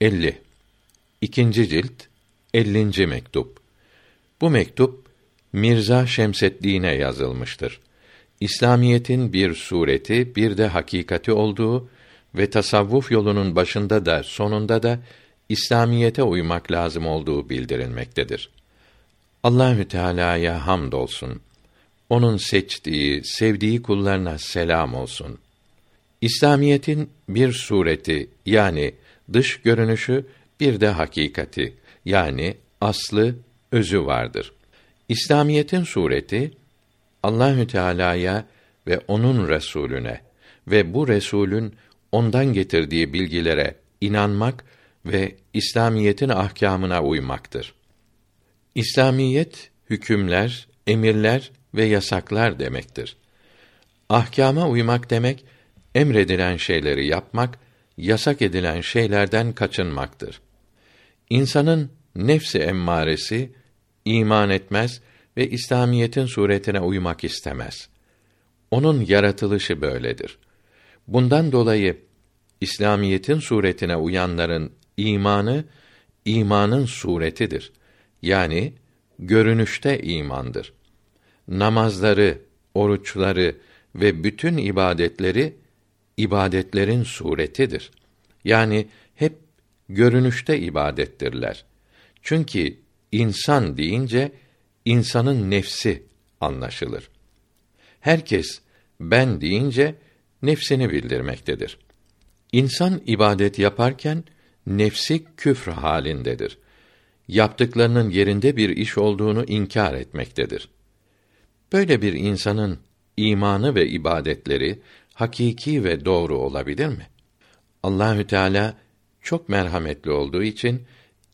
50. İkinci cilt 50. mektup. Bu mektup Mirza Şemseddin'e yazılmıştır. İslamiyetin bir sureti, bir de hakikati olduğu ve tasavvuf yolunun başında da sonunda da İslamiyete uymak lazım olduğu bildirilmektedir. Allahü Teala'ya hamdolsun. Onun seçtiği, sevdiği kullarına selam olsun. İslamiyetin bir sureti yani dış görünüşü bir de hakikati yani aslı özü vardır. İslamiyetin sureti Allahü Teala'ya ve onun Resulüne ve bu Resulün ondan getirdiği bilgilere inanmak ve İslamiyetin ahkamına uymaktır. İslamiyet hükümler, emirler ve yasaklar demektir. Ahkama uymak demek emredilen şeyleri yapmak, yasak edilen şeylerden kaçınmaktır. İnsanın nefsi emmaresi iman etmez ve İslamiyetin suretine uymak istemez. Onun yaratılışı böyledir. Bundan dolayı İslamiyetin suretine uyanların imanı imanın suretidir. Yani görünüşte imandır. Namazları, oruçları ve bütün ibadetleri ibadetlerin suretidir. Yani hep görünüşte ibadettirler. Çünkü insan deyince insanın nefsi anlaşılır. Herkes ben deyince nefsini bildirmektedir. İnsan ibadet yaparken nefsi küfr halindedir. Yaptıklarının yerinde bir iş olduğunu inkar etmektedir. Böyle bir insanın imanı ve ibadetleri hakiki ve doğru olabilir mi? Allahü Teala çok merhametli olduğu için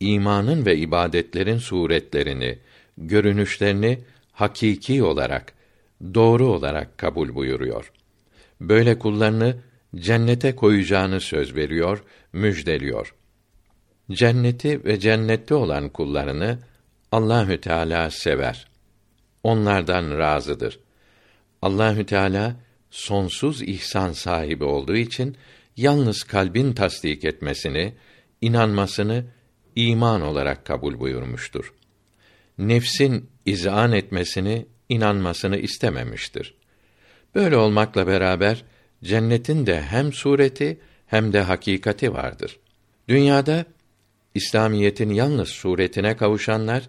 imanın ve ibadetlerin suretlerini, görünüşlerini hakiki olarak, doğru olarak kabul buyuruyor. Böyle kullarını cennete koyacağını söz veriyor, müjdeliyor. Cenneti ve cennette olan kullarını Allahü Teala sever. Onlardan razıdır. Allahü Teala sonsuz ihsan sahibi olduğu için yalnız kalbin tasdik etmesini, inanmasını iman olarak kabul buyurmuştur. Nefsin izan etmesini, inanmasını istememiştir. Böyle olmakla beraber cennetin de hem sureti hem de hakikati vardır. Dünyada İslamiyetin yalnız suretine kavuşanlar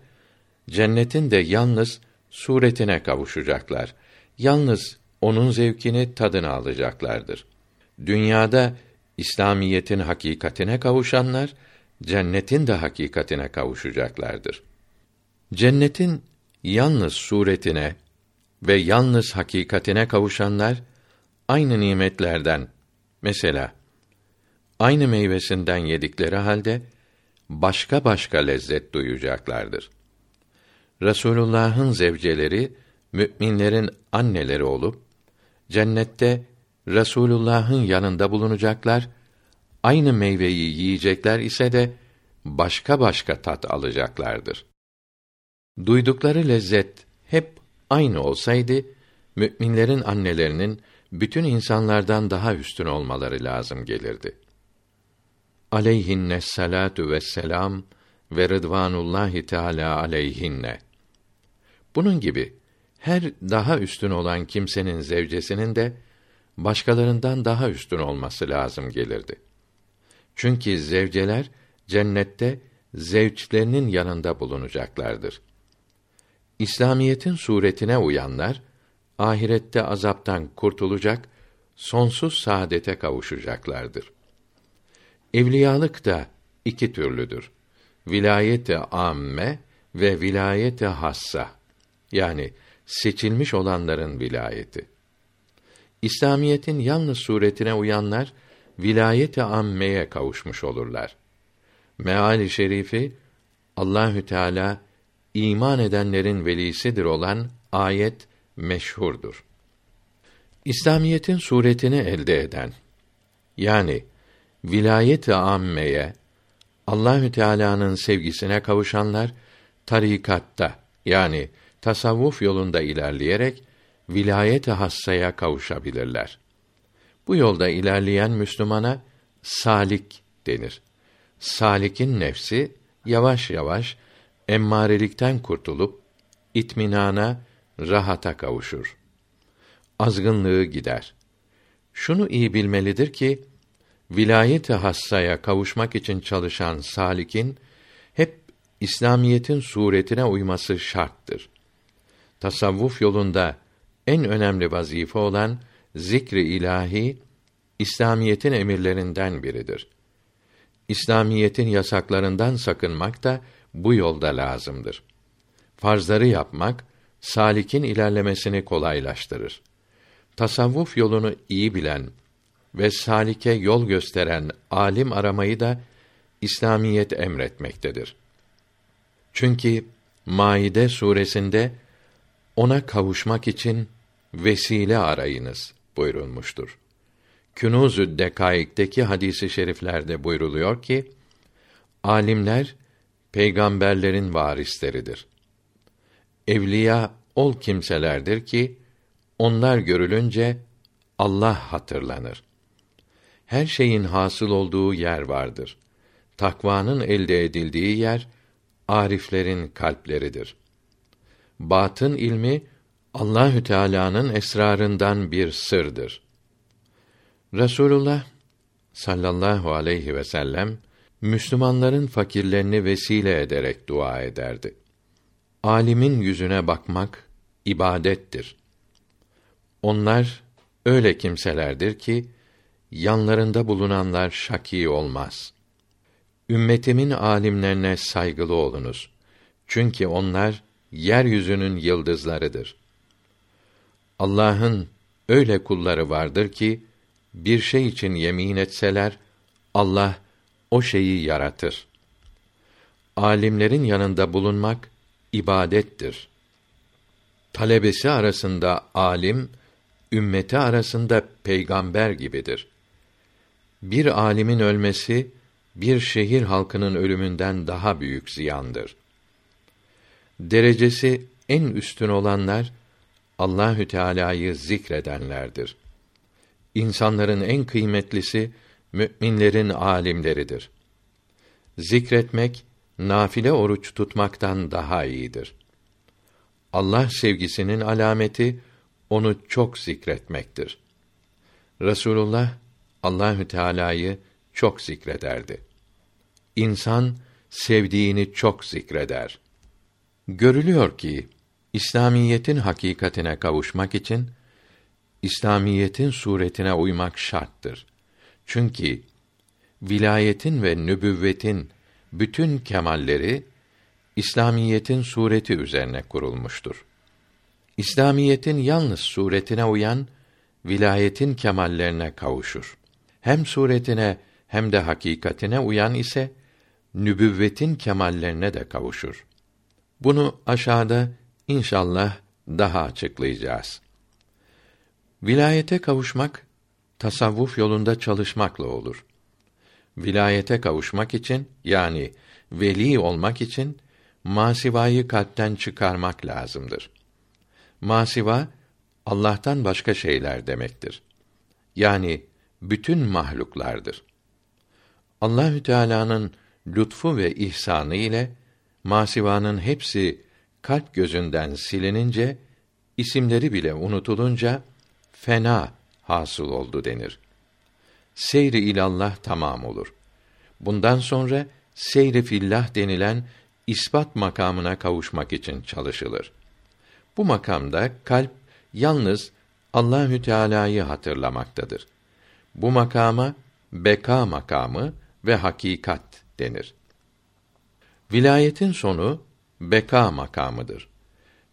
cennetin de yalnız suretine kavuşacaklar. Yalnız onun zevkini tadını alacaklardır. Dünyada İslamiyetin hakikatine kavuşanlar cennetin de hakikatine kavuşacaklardır. Cennetin yalnız suretine ve yalnız hakikatine kavuşanlar aynı nimetlerden mesela aynı meyvesinden yedikleri halde başka başka lezzet duyacaklardır. Resulullah'ın zevceleri müminlerin anneleri olup cennette Resulullah'ın yanında bulunacaklar. Aynı meyveyi yiyecekler ise de başka başka tat alacaklardır. Duydukları lezzet hep aynı olsaydı müminlerin annelerinin bütün insanlardan daha üstün olmaları lazım gelirdi. Aleyhinne salatu ve selam ve rıdvanullahi teala aleyhinne. Bunun gibi her daha üstün olan kimsenin zevcesinin de başkalarından daha üstün olması lazım gelirdi. Çünkü zevceler cennette zevçlerinin yanında bulunacaklardır. İslamiyetin suretine uyanlar ahirette azaptan kurtulacak, sonsuz saadete kavuşacaklardır. Evliyalık da iki türlüdür. Vilayet-i amme ve vilayet-i hassa. Yani seçilmiş olanların vilayeti. İslamiyetin yalnız suretine uyanlar vilayet-i ammeye kavuşmuş olurlar. Meali şerifi Allahü Teala iman edenlerin velisidir olan ayet meşhurdur. İslamiyetin suretini elde eden yani vilayet-i ammeye Allahü Teala'nın sevgisine kavuşanlar tarikatta yani tasavvuf yolunda ilerleyerek vilayet-i hassaya kavuşabilirler. Bu yolda ilerleyen Müslümana salik denir. salikin nefsi yavaş yavaş emmarelikten kurtulup itminana, rahata kavuşur. Azgınlığı gider. Şunu iyi bilmelidir ki vilayet-i hassaya kavuşmak için çalışan salikin hep İslamiyetin suretine uyması şarttır. Tasavvuf yolunda en önemli vazife olan zikri ilahi İslamiyetin emirlerinden biridir. İslamiyetin yasaklarından sakınmak da bu yolda lazımdır. Farzları yapmak salikin ilerlemesini kolaylaştırır. Tasavvuf yolunu iyi bilen ve salike yol gösteren alim aramayı da İslamiyet emretmektedir. Çünkü Maide suresinde ona kavuşmak için vesile arayınız buyurulmuştur. Künûz-ü Dekaik'teki hadisi şeriflerde buyruluyor ki alimler peygamberlerin varisleridir. Evliya ol kimselerdir ki onlar görülünce Allah hatırlanır. Her şeyin hasıl olduğu yer vardır. Takvanın elde edildiği yer ariflerin kalpleridir. Batın ilmi Allahü Teala'nın esrarından bir sırdır. Resulullah sallallahu aleyhi ve sellem Müslümanların fakirlerini vesile ederek dua ederdi. Alimin yüzüne bakmak ibadettir. Onlar öyle kimselerdir ki yanlarında bulunanlar şaki olmaz. Ümmetimin alimlerine saygılı olunuz. Çünkü onlar yeryüzünün yıldızlarıdır. Allah'ın öyle kulları vardır ki bir şey için yemin etseler Allah o şeyi yaratır. Alimlerin yanında bulunmak ibadettir. Talebesi arasında alim, ümmeti arasında peygamber gibidir. Bir alimin ölmesi bir şehir halkının ölümünden daha büyük ziyandır. Derecesi en üstün olanlar Allahü Teala'yı zikredenlerdir. İnsanların en kıymetlisi müminlerin alimleridir. Zikretmek nafile oruç tutmaktan daha iyidir. Allah sevgisinin alameti onu çok zikretmektir. Resulullah Allahü Teala'yı çok zikrederdi. İnsan sevdiğini çok zikreder. Görülüyor ki İslamiyetin hakikatine kavuşmak için İslamiyetin suretine uymak şarttır. Çünkü vilayetin ve nübüvvetin bütün kemalleri İslamiyetin sureti üzerine kurulmuştur. İslamiyetin yalnız suretine uyan vilayetin kemallerine kavuşur. Hem suretine hem de hakikatine uyan ise nübüvvetin kemallerine de kavuşur. Bunu aşağıda inşallah daha açıklayacağız. Vilayete kavuşmak tasavvuf yolunda çalışmakla olur. Vilayete kavuşmak için yani veli olmak için masivayı kalpten çıkarmak lazımdır. Masiva Allah'tan başka şeyler demektir. Yani bütün mahluklardır. Allahü Teala'nın lütfu ve ihsanı ile masivanın hepsi kalp gözünden silinince isimleri bile unutulunca fena hasıl oldu denir. Seyri ilallah tamam olur. Bundan sonra seyri fillah denilen ispat makamına kavuşmak için çalışılır. Bu makamda kalp yalnız Allahü Teala'yı hatırlamaktadır. Bu makama beka makamı ve hakikat denir. Vilayetin sonu beka makamıdır.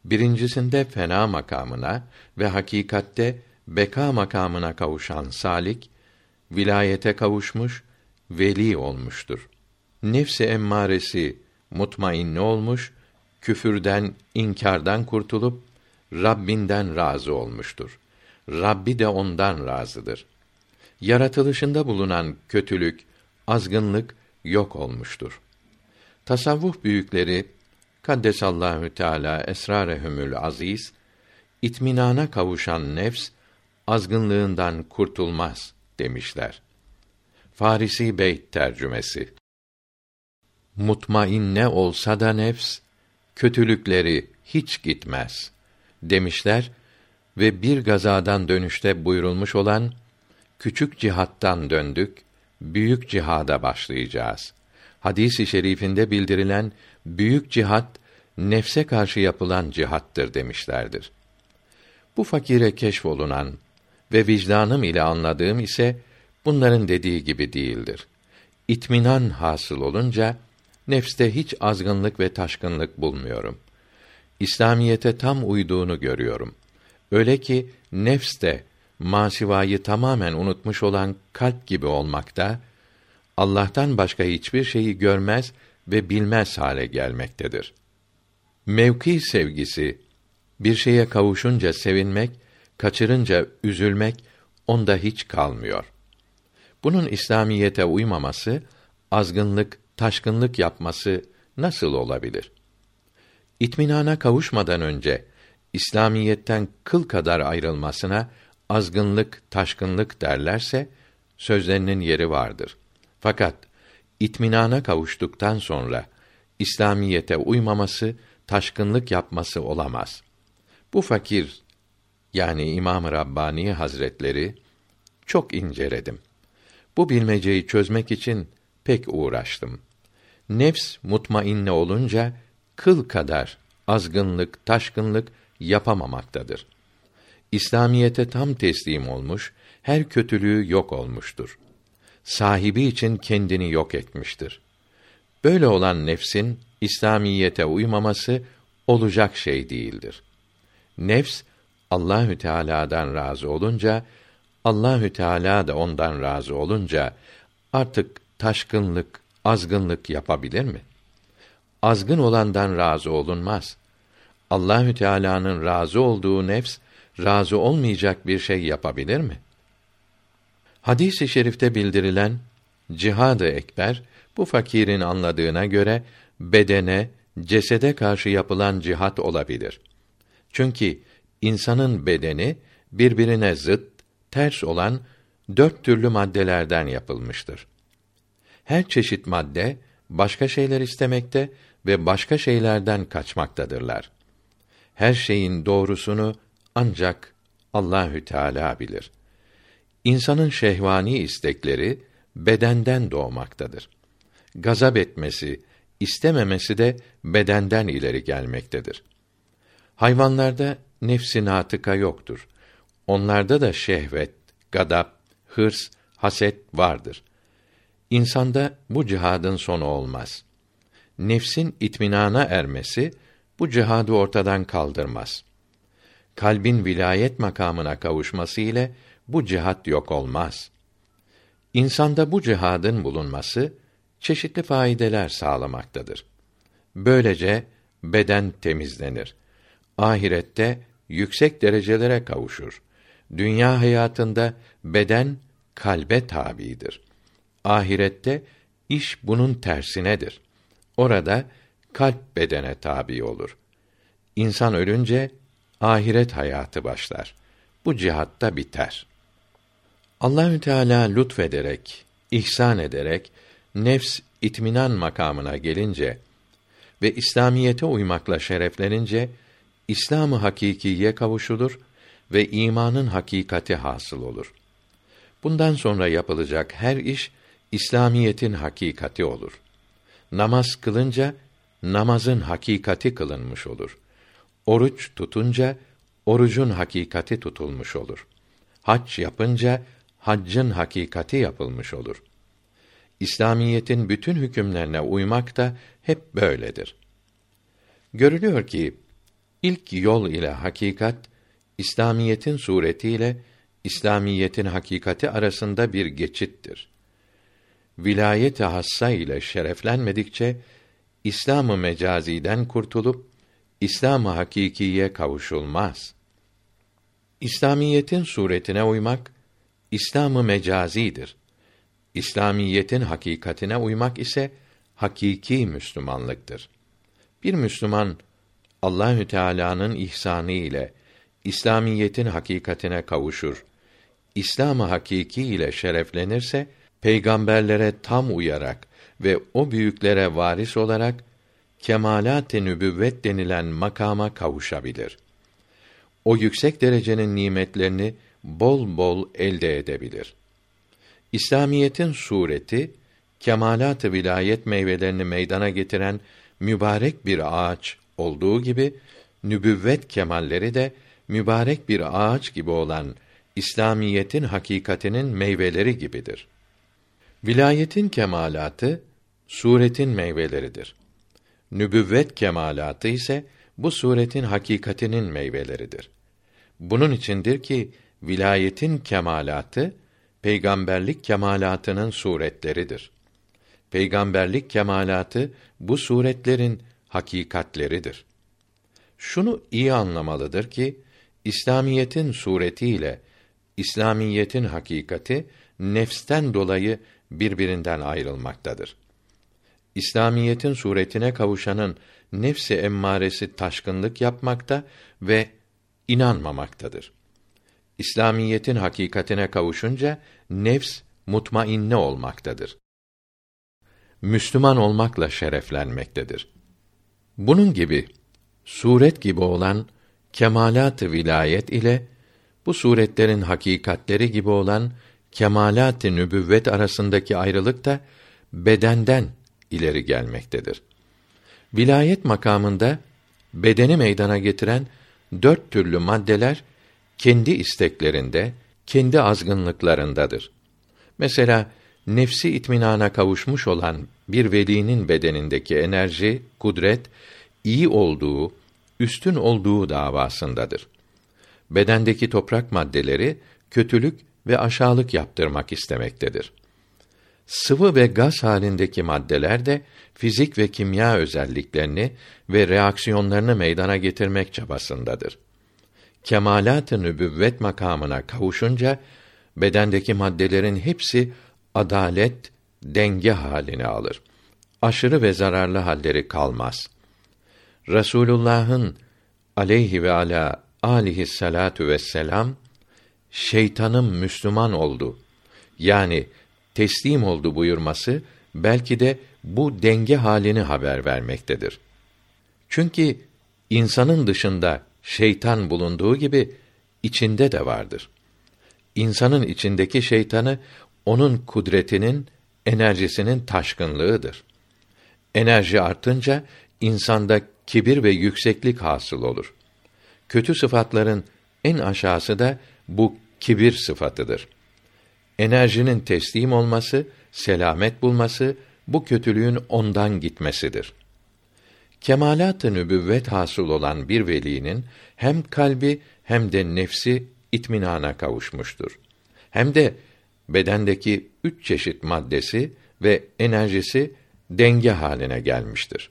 Birincisinde fena makamına ve hakikatte beka makamına kavuşan salik vilayete kavuşmuş, veli olmuştur. Nefsi emmaresi mutmainne olmuş, küfürden, inkardan kurtulup Rabbinden razı olmuştur. Rabbi de ondan razıdır. Yaratılışında bulunan kötülük, azgınlık yok olmuştur. Tasavvuf büyükleri Kaddesallahu Teala esrarehumül aziz itminana kavuşan nefs azgınlığından kurtulmaz demişler. Farisi Beyt tercümesi mutmainne olsa da nefs kötülükleri hiç gitmez demişler ve bir gazadan dönüşte buyurulmuş olan küçük cihattan döndük, büyük cihada başlayacağız. Hadisi i şerifinde bildirilen büyük cihat nefse karşı yapılan cihattır demişlerdir. Bu fakire keşfolunan ve vicdanım ile anladığım ise bunların dediği gibi değildir. İtminan hasıl olunca nefste hiç azgınlık ve taşkınlık bulmuyorum. İslamiyete tam uyduğunu görüyorum. Öyle ki nefs de masivayı tamamen unutmuş olan kalp gibi olmakta, Allah'tan başka hiçbir şeyi görmez ve bilmez hale gelmektedir. Mevki sevgisi, bir şeye kavuşunca sevinmek, kaçırınca üzülmek onda hiç kalmıyor. Bunun İslamiyete uymaması, azgınlık, taşkınlık yapması nasıl olabilir? İtminana kavuşmadan önce İslamiyetten kıl kadar ayrılmasına azgınlık, taşkınlık derlerse sözlerinin yeri vardır. Fakat itminana kavuştuktan sonra İslamiyete uymaması, taşkınlık yapması olamaz. Bu fakir yani İmam Rabbani Hazretleri çok inceledim. Bu bilmeceyi çözmek için pek uğraştım. Nefs mutmainne olunca kıl kadar azgınlık, taşkınlık yapamamaktadır. İslamiyete tam teslim olmuş, her kötülüğü yok olmuştur. Sahibi için kendini yok etmiştir. Böyle olan nefsin İslamiyete uymaması olacak şey değildir. Nefs Allahü Teala'dan razı olunca Allahü Teala da ondan razı olunca artık taşkınlık, azgınlık yapabilir mi? Azgın olandan razı olunmaz. Allahü Teala'nın razı olduğu nefs razı olmayacak bir şey yapabilir mi? Hadis-i şerifte bildirilen cihad-ı ekber bu fakirin anladığına göre bedene, cesede karşı yapılan cihat olabilir. Çünkü insanın bedeni birbirine zıt, ters olan dört türlü maddelerden yapılmıştır. Her çeşit madde başka şeyler istemekte ve başka şeylerden kaçmaktadırlar. Her şeyin doğrusunu ancak Allahü Teala bilir. İnsanın şehvani istekleri bedenden doğmaktadır. Gazap etmesi, istememesi de bedenden ileri gelmektedir. Hayvanlarda nefsi natıka yoktur. Onlarda da şehvet, gadap, hırs, haset vardır. İnsanda bu cihadın sonu olmaz. Nefsin itminana ermesi bu cihadı ortadan kaldırmaz. Kalbin vilayet makamına kavuşması ile bu cihat yok olmaz. İnsanda bu cihadın bulunması çeşitli faydeler sağlamaktadır. Böylece beden temizlenir. Ahirette yüksek derecelere kavuşur. Dünya hayatında beden kalbe tabidir. Ahirette iş bunun tersinedir. Orada kalp bedene tabi olur. İnsan ölünce ahiret hayatı başlar. Bu cihatta biter. Allahü Teala lütfederek, ihsan ederek nefs itminan makamına gelince ve İslamiyete uymakla şereflenince İslamı hakikiye kavuşulur ve imanın hakikati hasıl olur. Bundan sonra yapılacak her iş İslamiyetin hakikati olur. Namaz kılınca namazın hakikati kılınmış olur. Oruç tutunca orucun hakikati tutulmuş olur. Hac yapınca haccın hakikati yapılmış olur. İslamiyetin bütün hükümlerine uymak da hep böyledir. Görülüyor ki ilk yol ile hakikat İslamiyetin suretiyle İslamiyetin hakikati arasında bir geçittir. Vilayet-i hassa ile şereflenmedikçe İslamı mecaziden kurtulup İslamı hakikiye kavuşulmaz. İslamiyetin suretine uymak İslamı mecazidir. İslamiyetin hakikatine uymak ise hakiki Müslümanlıktır. Bir Müslüman Allahü Teala'nın ihsanı ile İslamiyetin hakikatine kavuşur. İslamı hakiki ile şereflenirse peygamberlere tam uyarak ve o büyüklere varis olarak kemalat-ı nübüvvet denilen makama kavuşabilir. O yüksek derecenin nimetlerini bol bol elde edebilir. İslamiyetin sureti kemalat-ı vilayet meyvelerini meydana getiren mübarek bir ağaç olduğu gibi nübüvvet kemalleri de mübarek bir ağaç gibi olan İslamiyetin hakikatinin meyveleri gibidir. Vilayetin kemalatı suretin meyveleridir. Nübüvvet kemalatı ise bu suretin hakikatinin meyveleridir. Bunun içindir ki vilayetin kemalatı peygamberlik kemalatının suretleridir. Peygamberlik kemalatı bu suretlerin hakikatleridir. Şunu iyi anlamalıdır ki İslamiyetin suretiyle İslamiyetin hakikati nefsten dolayı birbirinden ayrılmaktadır. İslamiyetin suretine kavuşanın nefsi emmaresi taşkınlık yapmakta ve inanmamaktadır. İslamiyetin hakikatine kavuşunca nefs mutmainne olmaktadır. Müslüman olmakla şereflenmektedir. Bunun gibi suret gibi olan kemalat-ı vilayet ile bu suretlerin hakikatleri gibi olan kemalat-ı nübüvvet arasındaki ayrılık da bedenden ileri gelmektedir. Vilayet makamında bedeni meydana getiren dört türlü maddeler kendi isteklerinde, kendi azgınlıklarındadır. Mesela nefsi itminana kavuşmuş olan bir velinin bedenindeki enerji, kudret iyi olduğu, üstün olduğu davasındadır. Bedendeki toprak maddeleri kötülük ve aşağılık yaptırmak istemektedir. Sıvı ve gaz halindeki maddeler de fizik ve kimya özelliklerini ve reaksiyonlarını meydana getirmek çabasındadır. Kemalat-ı nübüvvet makamına kavuşunca bedendeki maddelerin hepsi adalet, denge halini alır. Aşırı ve zararlı halleri kalmaz. Resulullah'ın aleyhi ve ala alihi salatu vesselam şeytanım Müslüman oldu. Yani teslim oldu buyurması belki de bu denge halini haber vermektedir. Çünkü insanın dışında şeytan bulunduğu gibi içinde de vardır. İnsanın içindeki şeytanı onun kudretinin, enerjisinin taşkınlığıdır. Enerji artınca insanda kibir ve yükseklik hasıl olur. Kötü sıfatların en aşağısı da bu kibir sıfatıdır. Enerjinin teslim olması, selamet bulması bu kötülüğün ondan gitmesidir. Kemalat-ı nübüvvet hasıl olan bir velinin hem kalbi hem de nefsi itminana kavuşmuştur. Hem de bedendeki üç çeşit maddesi ve enerjisi denge haline gelmiştir.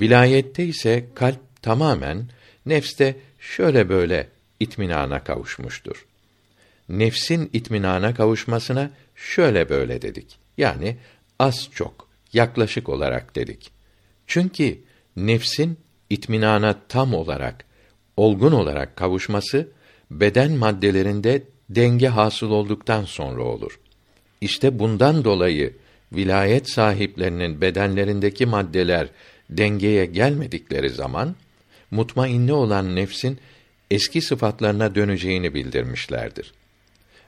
Vilayette ise kalp tamamen nefste şöyle böyle itminana kavuşmuştur. Nefsin itminana kavuşmasına şöyle böyle dedik. Yani az çok, yaklaşık olarak dedik. Çünkü nefsin itminana tam olarak, olgun olarak kavuşması beden maddelerinde denge hasıl olduktan sonra olur. İşte bundan dolayı vilayet sahiplerinin bedenlerindeki maddeler dengeye gelmedikleri zaman mutmainne olan nefsin eski sıfatlarına döneceğini bildirmişlerdir.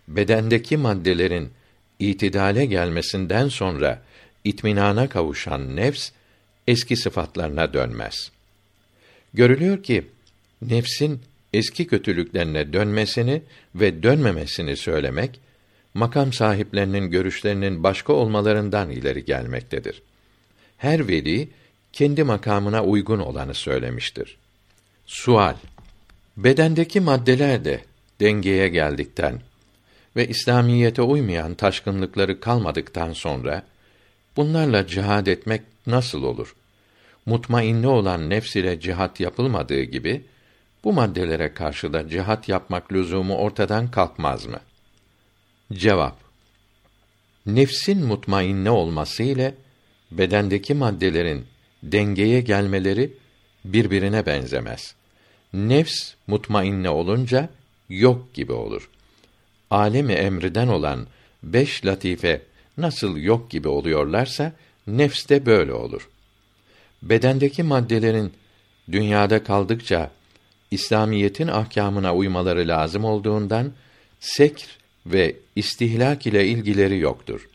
Bedendeki maddelerin itidale gelmesinden sonra itminana kavuşan nefs eski sıfatlarına dönmez. Görülüyor ki nefsin eski kötülüklerine dönmesini ve dönmemesini söylemek makam sahiplerinin görüşlerinin başka olmalarından ileri gelmektedir. Her veli kendi makamına uygun olanı söylemiştir. Sual Bedendeki maddeler de dengeye geldikten ve İslamiyete uymayan taşkınlıkları kalmadıktan sonra bunlarla cihad etmek nasıl olur? Mutmainne olan nefs ile cihat yapılmadığı gibi bu maddelere karşı da cihat yapmak lüzumu ortadan kalkmaz mı? Cevap Nefsin mutmainne olması ile bedendeki maddelerin dengeye gelmeleri birbirine benzemez. Nefs mutmainne olunca yok gibi olur. Alemi emriden olan beş latife nasıl yok gibi oluyorlarsa nefs de böyle olur. Bedendeki maddelerin dünyada kaldıkça İslamiyetin ahkamına uymaları lazım olduğundan sekr ve istihlak ile ilgileri yoktur.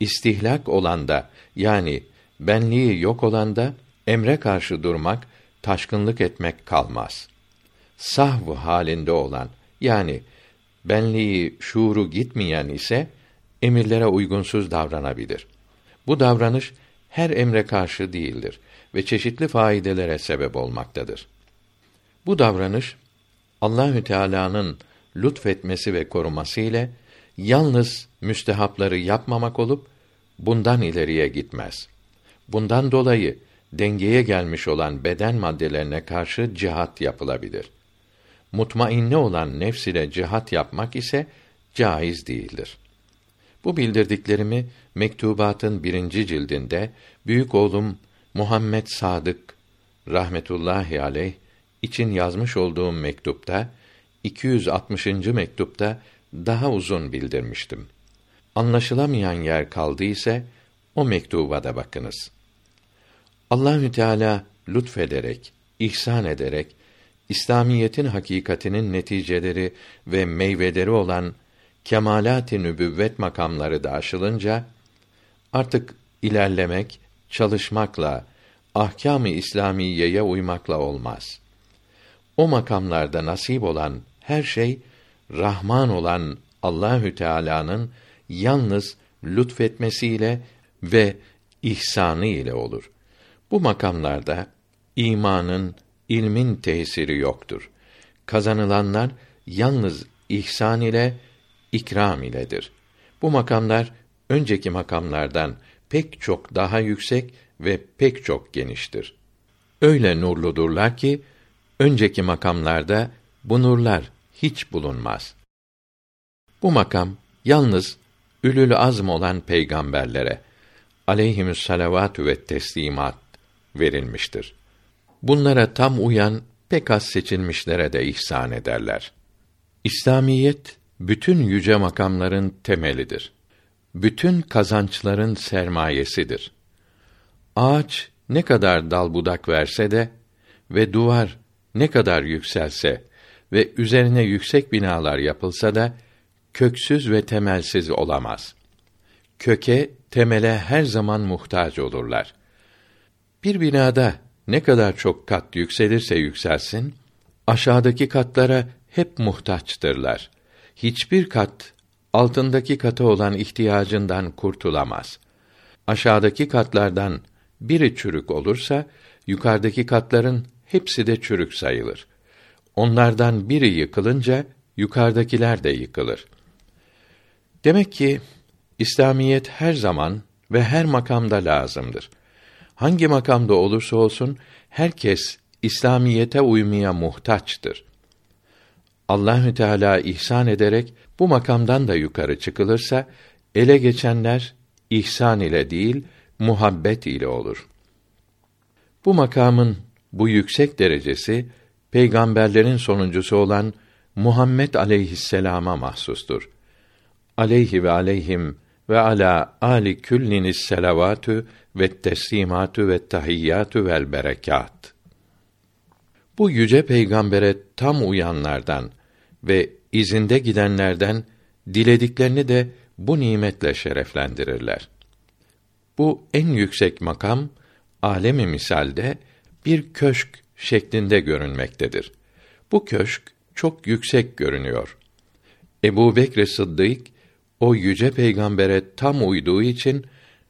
İstihlak olanda yani benliği yok olanda emre karşı durmak, taşkınlık etmek kalmaz. Sahv halinde olan yani benliği, şuuru gitmeyen ise emirlere uygunsuz davranabilir. Bu davranış her emre karşı değildir ve çeşitli faydelere sebep olmaktadır. Bu davranış Allahü Teala'nın lütfetmesi ve koruması ile yalnız müstehapları yapmamak olup bundan ileriye gitmez. Bundan dolayı dengeye gelmiş olan beden maddelerine karşı cihat yapılabilir. Mutmainne olan nefs ile cihat yapmak ise caiz değildir. Bu bildirdiklerimi mektubatın birinci cildinde büyük oğlum Muhammed Sadık rahmetullahi aleyh için yazmış olduğum mektupta 260. mektupta daha uzun bildirmiştim. Anlaşılamayan yer kaldı ise o mektuba da bakınız. Allahü Teala lütfederek, ihsan ederek İslamiyetin hakikatinin neticeleri ve meyveleri olan kemalat-ı nübüvvet makamları da aşılınca artık ilerlemek, çalışmakla, ahkâm-ı İslamiyeye uymakla olmaz. O makamlarda nasip olan her şey Rahman olan Allahü Teala'nın yalnız lütfetmesiyle ve ihsanı ile olur. Bu makamlarda imanın, ilmin tesiri yoktur. Kazanılanlar yalnız ihsan ile ikram iledir. Bu makamlar önceki makamlardan pek çok daha yüksek ve pek çok geniştir. Öyle nurludurlar ki önceki makamlarda bu nurlar hiç bulunmaz. Bu makam yalnız ülül azm olan peygamberlere aleyhimüs salavatü ve teslimat verilmiştir. Bunlara tam uyan pek az seçilmişlere de ihsan ederler. İslamiyet bütün yüce makamların temelidir. Bütün kazançların sermayesidir. Ağaç ne kadar dal budak verse de ve duvar ne kadar yükselse ve üzerine yüksek binalar yapılsa da köksüz ve temelsiz olamaz. Köke, temele her zaman muhtaç olurlar. Bir binada ne kadar çok kat yükselirse yükselsin, aşağıdaki katlara hep muhtaçtırlar. Hiçbir kat altındaki katı olan ihtiyacından kurtulamaz. Aşağıdaki katlardan biri çürük olursa yukarıdaki katların hepsi de çürük sayılır. Onlardan biri yıkılınca yukarıdakiler de yıkılır. Demek ki İslamiyet her zaman ve her makamda lazımdır. Hangi makamda olursa olsun herkes İslamiyete uymaya muhtaçtır. Allahü Teala ihsan ederek bu makamdan da yukarı çıkılırsa ele geçenler ihsan ile değil muhabbet ile olur. Bu makamın bu yüksek derecesi peygamberlerin sonuncusu olan Muhammed aleyhisselama mahsustur. Aleyhi ve aleyhim ve ala ali külliniz selavatü ve teslimatü ve tahiyyatü vel berekat. Bu yüce peygambere tam uyanlardan ve izinde gidenlerden dilediklerini de bu nimetle şereflendirirler. Bu en yüksek makam alemi misalde bir köşk şeklinde görünmektedir. Bu köşk çok yüksek görünüyor. Ebu Bekr Sıddık o yüce peygambere tam uyduğu için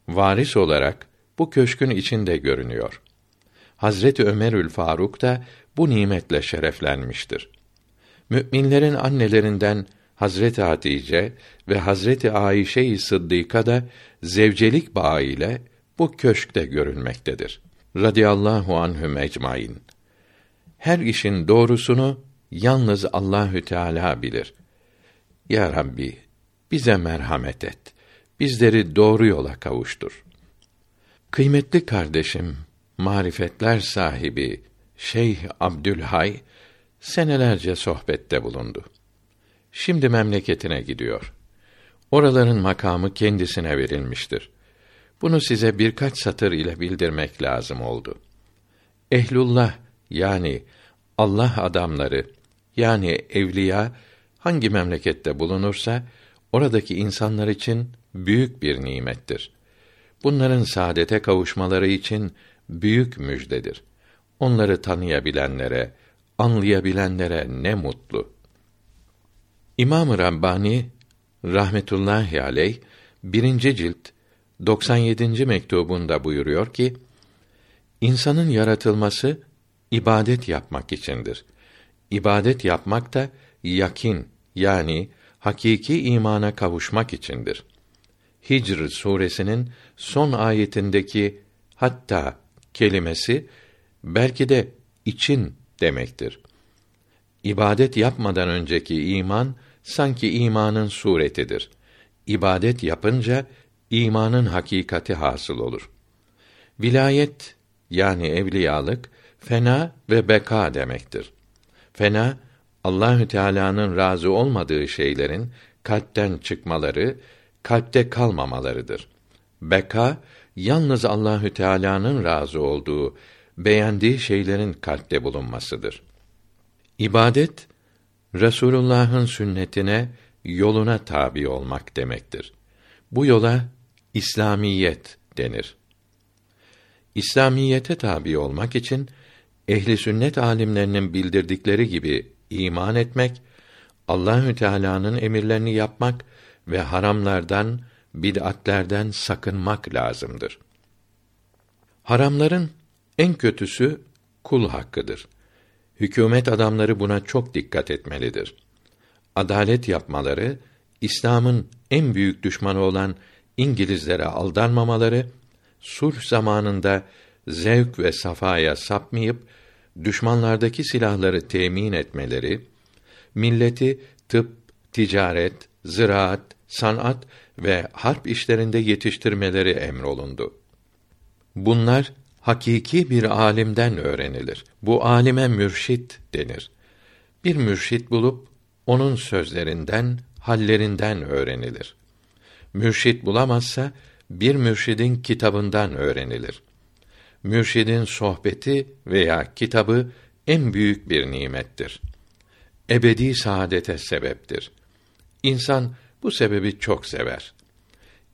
varis olarak bu köşkün içinde görünüyor. Hazreti Ömerül Faruk da bu nimetle şereflenmiştir. Müminlerin annelerinden Hazreti Hatice ve Hazreti Ayşe-i Sıddıka da zevcelik bağı ile bu köşkte görülmektedir. Radiyallahu anhum ecmaîn. Her işin doğrusunu yalnız Allahü Teala bilir. Ya Rabbi, bize merhamet et. Bizleri doğru yola kavuştur. Kıymetli kardeşim, marifetler sahibi Şeyh Abdülhay senelerce sohbette bulundu. Şimdi memleketine gidiyor. Oraların makamı kendisine verilmiştir. Bunu size birkaç satır ile bildirmek lazım oldu. Ehlullah yani Allah adamları yani evliya hangi memlekette bulunursa oradaki insanlar için büyük bir nimettir. Bunların saadete kavuşmaları için büyük müjdedir. Onları tanıyabilenlere, anlayabilenlere ne mutlu. İmam-ı Rabbani rahmetullahi aleyh birinci cilt 97. mektubunda buyuruyor ki insanın yaratılması ibadet yapmak içindir. İbadet yapmak da yakin yani hakiki imana kavuşmak içindir. Hicr suresinin son ayetindeki hatta kelimesi belki de için demektir. İbadet yapmadan önceki iman sanki imanın suretidir. İbadet yapınca imanın hakikati hasıl olur. Vilayet yani evliyalık fena ve beka demektir. Fena Allahü Teala'nın razı olmadığı şeylerin kalpten çıkmaları, kalpte kalmamalarıdır. Beka yalnız Allahü Teala'nın razı olduğu, beğendiği şeylerin kalpte bulunmasıdır. İbadet Resulullah'ın sünnetine, yoluna tabi olmak demektir. Bu yola İslamiyet denir. İslamiyete tabi olmak için ehli sünnet alimlerinin bildirdikleri gibi iman etmek, Allahü Teala'nın emirlerini yapmak ve haramlardan, bid'atlerden sakınmak lazımdır. Haramların en kötüsü kul hakkıdır. Hükümet adamları buna çok dikkat etmelidir. Adalet yapmaları, İslam'ın en büyük düşmanı olan İngilizlere aldanmamaları, sulh zamanında zevk ve safaya sapmayıp düşmanlardaki silahları temin etmeleri, milleti tıp, ticaret, ziraat, sanat ve harp işlerinde yetiştirmeleri emrolundu. Bunlar hakiki bir alimden öğrenilir. Bu alime mürşit denir. Bir mürşit bulup onun sözlerinden, hallerinden öğrenilir. Mürşit bulamazsa bir mürşidin kitabından öğrenilir. Mürşidin sohbeti veya kitabı en büyük bir nimettir. Ebedi saadete sebeptir. İnsan bu sebebi çok sever.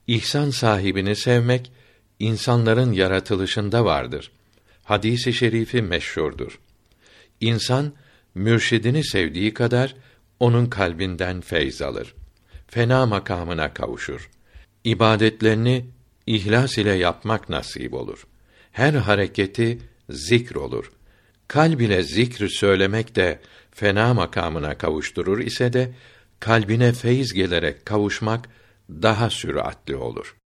İhsan sahibini sevmek insanların yaratılışında vardır. Hadisi şerifi meşhurdur. İnsan mürşidini sevdiği kadar onun kalbinden feyz alır. Fena makamına kavuşur. İbadetlerini ihlas ile yapmak nasip olur. Her hareketi zikr olur. Kalb ile zikr söylemek de fena makamına kavuşturur ise de kalbine feyz gelerek kavuşmak daha süratli olur.